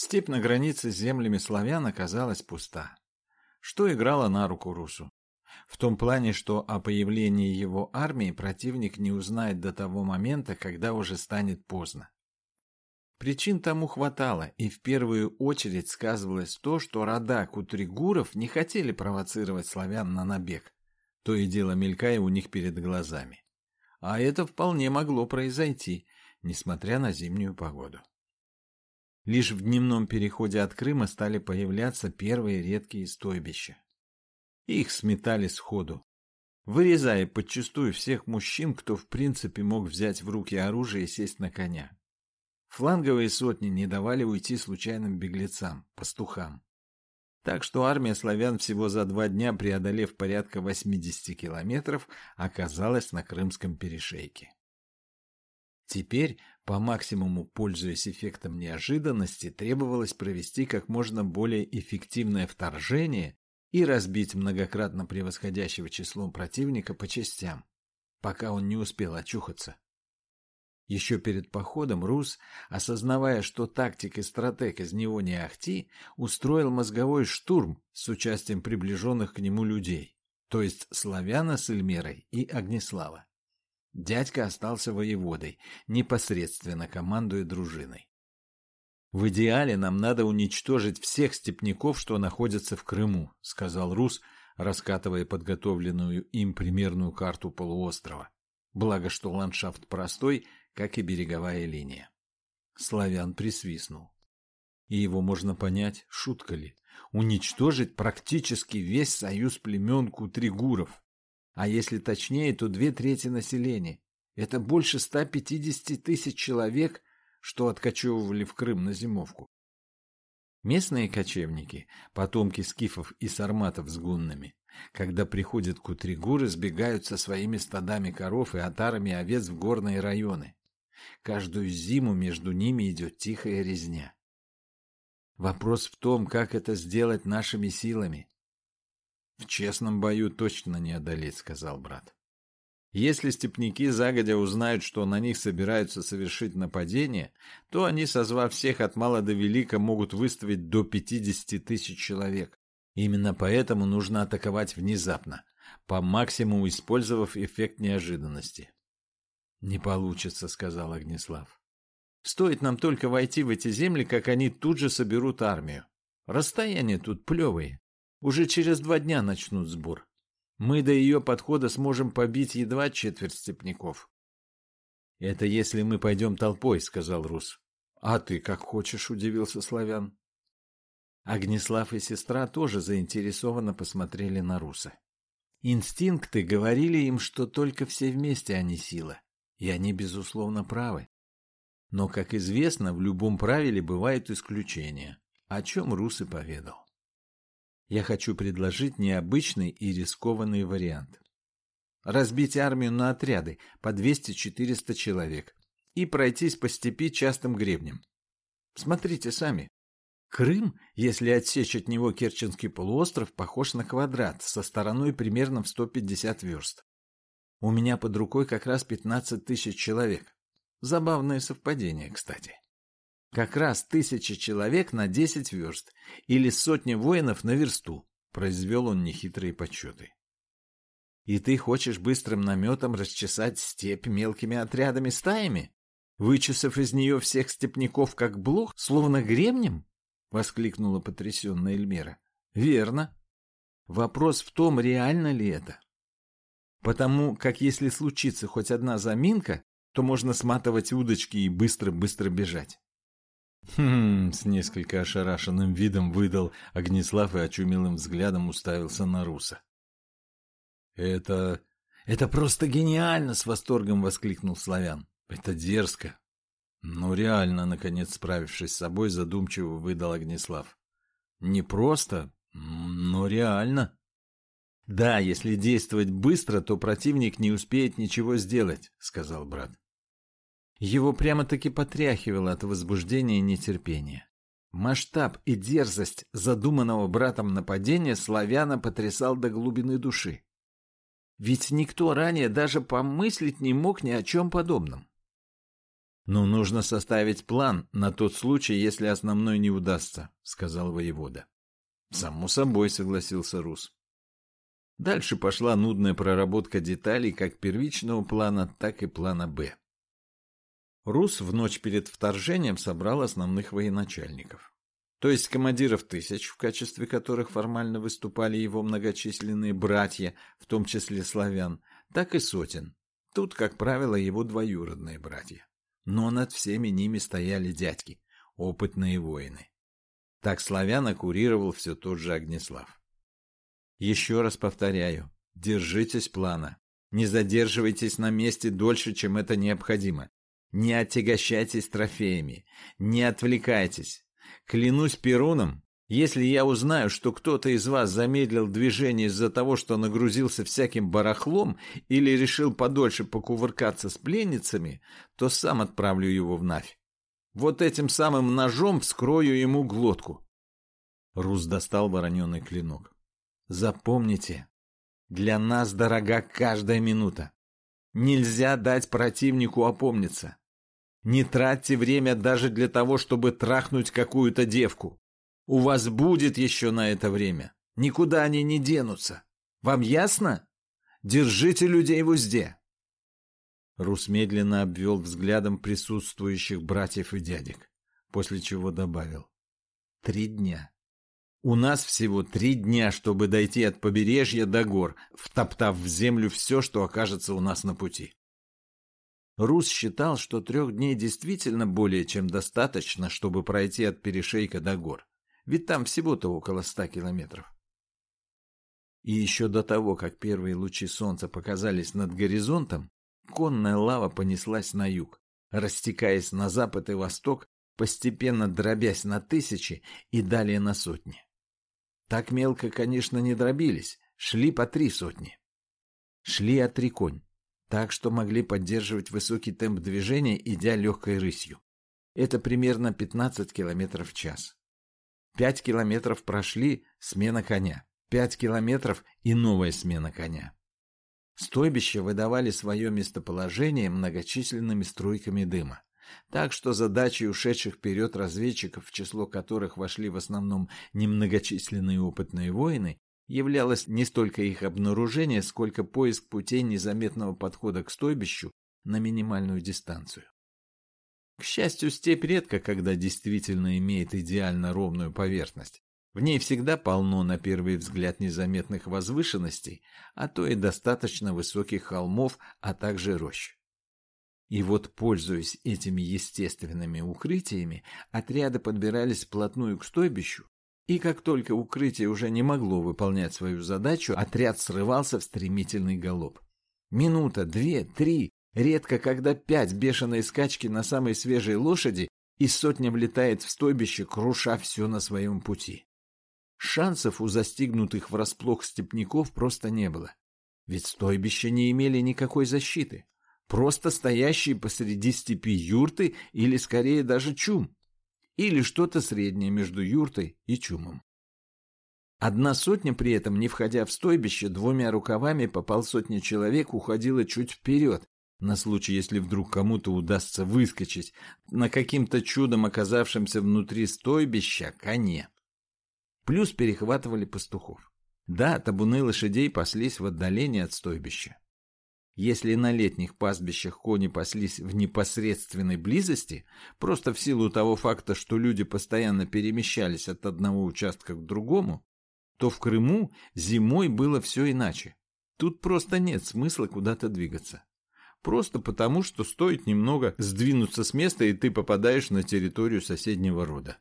Степь на границе с землями славян оказалась пуста, что играло на руку Русу. В том плане, что о появлении его армии противник не узнает до того момента, когда уже станет поздно. Причин тому хватало, и в первую очередь сказывалось то, что рода Кутригуров не хотели провоцировать славян на набег, то и дело мелькая у них перед глазами. А это вполне могло произойти, несмотря на зимнюю погоду. Лишь в дневном переходе от Крыма стали появляться первые редкие стойбища. Их сметали сходу, вырезая подчастую всех мужчин, кто в принципе мог взять в руки оружие и сесть на коня. Фланговые сотни не давали уйти случайным беглецам, пастухам. Так что армия славян всего за два дня, преодолев порядка 80 километров, оказалась на Крымском перешейке. Теперь, по максимуму пользуясь эффектом неожиданности, требовалось провести как можно более эффективное вторжение и разбить многократно превосходящего числом противника по частям, пока он не успел очухаться. Еще перед походом Рус, осознавая, что тактик и стратег из него не ахти, устроил мозговой штурм с участием приближенных к нему людей, то есть Славяна с Эльмерой и Огнеслава. Дядька остался воеводой, непосредственно командуя дружиной. «В идеале нам надо уничтожить всех степняков, что находятся в Крыму», — сказал Рус, раскатывая подготовленную им примерную карту полуострова. Благо, что ландшафт простой, как и береговая линия. Славян присвистнул. И его можно понять, шутка ли. Уничтожить практически весь союз племен Кутригуров а если точнее, то две трети населения. Это больше 150 тысяч человек, что откачевывали в Крым на зимовку. Местные кочевники, потомки скифов и сарматов с гуннами, когда приходят к Утригуры, сбегают со своими стадами коров и отарами овец в горные районы. Каждую зиму между ними идет тихая резня. Вопрос в том, как это сделать нашими силами. В честном бою точно не одолеть, сказал брат. Если степняки загодя узнают, что на них собираются совершить нападение, то они, созвав всех от мала до велика, могут выставить до 50 тысяч человек. Именно поэтому нужно атаковать внезапно, по максимуму использовав эффект неожиданности. «Не получится», — сказал Огнеслав. «Стоит нам только войти в эти земли, как они тут же соберут армию. Расстояния тут плевые. Уже через два дня начнут сбор. Мы до ее подхода сможем побить едва четверть степняков. — Это если мы пойдем толпой, — сказал Рус. — А ты как хочешь, — удивился Славян. Огнеслав и сестра тоже заинтересованно посмотрели на Руса. Инстинкты говорили им, что только все вместе они сила, и они, безусловно, правы. Но, как известно, в любом правиле бывают исключения, о чем Рус и поведал я хочу предложить необычный и рискованный вариант. Разбить армию на отряды по 200-400 человек и пройтись по степи частым гребнем. Смотрите сами. Крым, если отсечь от него Керченский полуостров, похож на квадрат со стороной примерно в 150 верст. У меня под рукой как раз 15 тысяч человек. Забавное совпадение, кстати. Как раз тысяча человек на десять верст или сотни воинов на версту, произвел он нехитрые подсчеты. И ты хочешь быстрым наметом расчесать степь мелкими отрядами стаями, вычесав из нее всех степняков как блох, словно гремнем? — воскликнула потрясенная Эльмира. — Верно. Вопрос в том, реально ли это. Потому как если случится хоть одна заминка, то можно сматывать удочки и быстро-быстро бежать. Хм, с несколько ошарашенным видом выдал Огнеслав и очумелым взглядом уставился на Руса. Это... это просто гениально, с восторгом воскликнул Славян. Это дерзко. Ну, реально, наконец, справившись с собой, задумчиво выдал Огнеслав. Не просто, но реально. Да, если действовать быстро, то противник не успеет ничего сделать, сказал брат. Его прямо-таки потряхивало от возбуждения и нетерпения. Масштаб и дерзость задуманного братом нападения славяна потрясал до глубины души. Ведь никто ранее даже помыслить не мог ни о чем подобном. «Но нужно составить план на тот случай, если основной не удастся», — сказал воевода. «Само собой», — согласился Рус. Дальше пошла нудная проработка деталей как первичного плана, так и плана «Б». Рус в ночь перед вторжением собрал основных военачальников. То есть командиров тысяч, в качестве которых формально выступали его многочисленные братья, в том числе славян, так и сотен. Тут, как правило, его двоюродные братья. Но над всеми ними стояли дядьки, опытные воины. Так славяна курировал все тот же Огнеслав. Еще раз повторяю, держитесь плана. Не задерживайтесь на месте дольше, чем это необходимо. Не отягощайтесь трофеями, не отвлекайтесь. Клянусь Перуном, если я узнаю, что кто-то из вас замедлил движение из-за того, что нагрузился всяким барахлом или решил подольше покувыркаться с пленницами, то сам отправлю его в Навь. Вот этим самым ножом вскрою ему глотку. Рус достал вороненый клинок. Запомните, для нас дорога каждая минута. Нельзя дать противнику опомниться. Не тратьте время даже для того, чтобы трахнуть какую-то девку. У вас будет еще на это время. Никуда они не денутся. Вам ясно? Держите людей в узде. Рус медленно обвел взглядом присутствующих братьев и дядек, после чего добавил. Три дня. У нас всего три дня, чтобы дойти от побережья до гор, втоптав в землю все, что окажется у нас на пути. Рус считал, что трех дней действительно более чем достаточно, чтобы пройти от перешейка до гор, ведь там всего-то около ста километров. И еще до того, как первые лучи солнца показались над горизонтом, конная лава понеслась на юг, растекаясь на запад и восток, постепенно дробясь на тысячи и далее на сотни. Так мелко, конечно, не дробились, шли по три сотни. Шли от три конь, так что могли поддерживать высокий темп движения, идя легкой рысью. Это примерно 15 километров в час. Пять километров прошли, смена коня. Пять километров и новая смена коня. Стойбища выдавали свое местоположение многочисленными струйками дыма. Так что задачей ушедших вперед разведчиков, в число которых вошли в основном немногочисленные опытные воины, являлось не столько их обнаружение, сколько поиск путей незаметного подхода к стойбищу на минимальную дистанцию. К счастью, степь редко когда действительно имеет идеально ровную поверхность. В ней всегда полно на первый взгляд незаметных возвышенностей, а то и достаточно высоких холмов, а также рощ. И вот, пользуясь этими естественными укрытиями, отряды подбирались вплотную к стойбищу, и как только укрытие уже не могло выполнять свою задачу, отряд срывался в стремительный галоп. Минута, две, три, редко когда пять бешеной скачки на самой свежей лошади, и сотня влетает в стойбище, круша все на своем пути. Шансов у застигнутых врасплох степняков просто не было. Ведь стойбища не имели никакой защиты просто стоящие посреди степи юрты или скорее даже чум, или что-то среднее между юртой и чумом. Одна сотня при этом, не входя в стойбище, двумя рукавами по полсотни человек уходила чуть вперед, на случай, если вдруг кому-то удастся выскочить на каким-то чудом оказавшемся внутри стойбища коне. Плюс перехватывали пастухов. Да, табуны лошадей паслись в отдалении от стойбища. Если на летних пастбищах кони паслись в непосредственной близости, просто в силу того факта, что люди постоянно перемещались от одного участка к другому, то в Крыму зимой было все иначе. Тут просто нет смысла куда-то двигаться. Просто потому, что стоит немного сдвинуться с места, и ты попадаешь на территорию соседнего рода.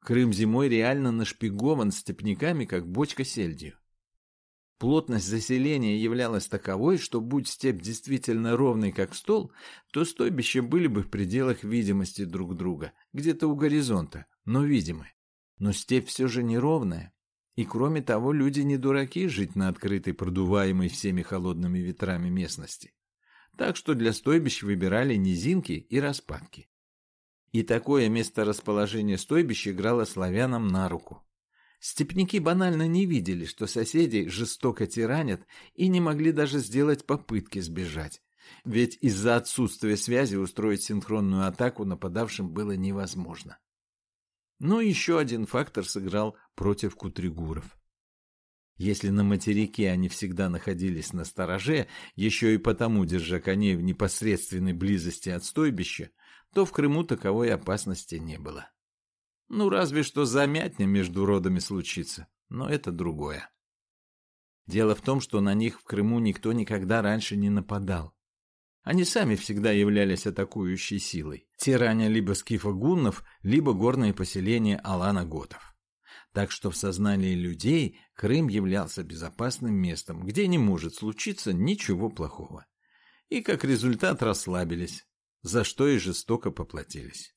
Крым зимой реально нашпигован степняками, как бочка сельдью. Плотность заселения являлась таковой, что будь степь действительно ровной, как стол, то стойбища были бы в пределах видимости друг друга, где-то у горизонта, но видимы. Но степь все же неровная. И кроме того, люди не дураки жить на открытой, продуваемой всеми холодными ветрами местности. Так что для стойбищ выбирали низинки и распадки. И такое месторасположение стойбищ играло славянам на руку. Степники банально не видели, что соседи жестоко тиранят и не могли даже сделать попытки сбежать. Ведь из-за отсутствия связи устроить синхронную атаку нападавшим было невозможно. Но еще один фактор сыграл против кутригуров. Если на материке они всегда находились на стороже, еще и потому держа коней в непосредственной близости от стойбища, то в Крыму таковой опасности не было. Ну, разве что замятня между родами случится, но это другое. Дело в том, что на них в Крыму никто никогда раньше не нападал. Они сами всегда являлись атакующей силой, тираня либо скифа-гуннов, либо горные поселения алана-готов. Так что в сознании людей Крым являлся безопасным местом, где не может случиться ничего плохого. И как результат расслабились, за что и жестоко поплатились.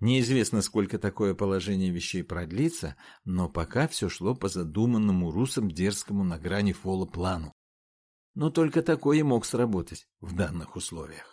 Неизвестно, сколько такое положение вещей продлится, но пока все шло по задуманному русам дерзкому на грани фола плану. Но только такое мог сработать в данных условиях.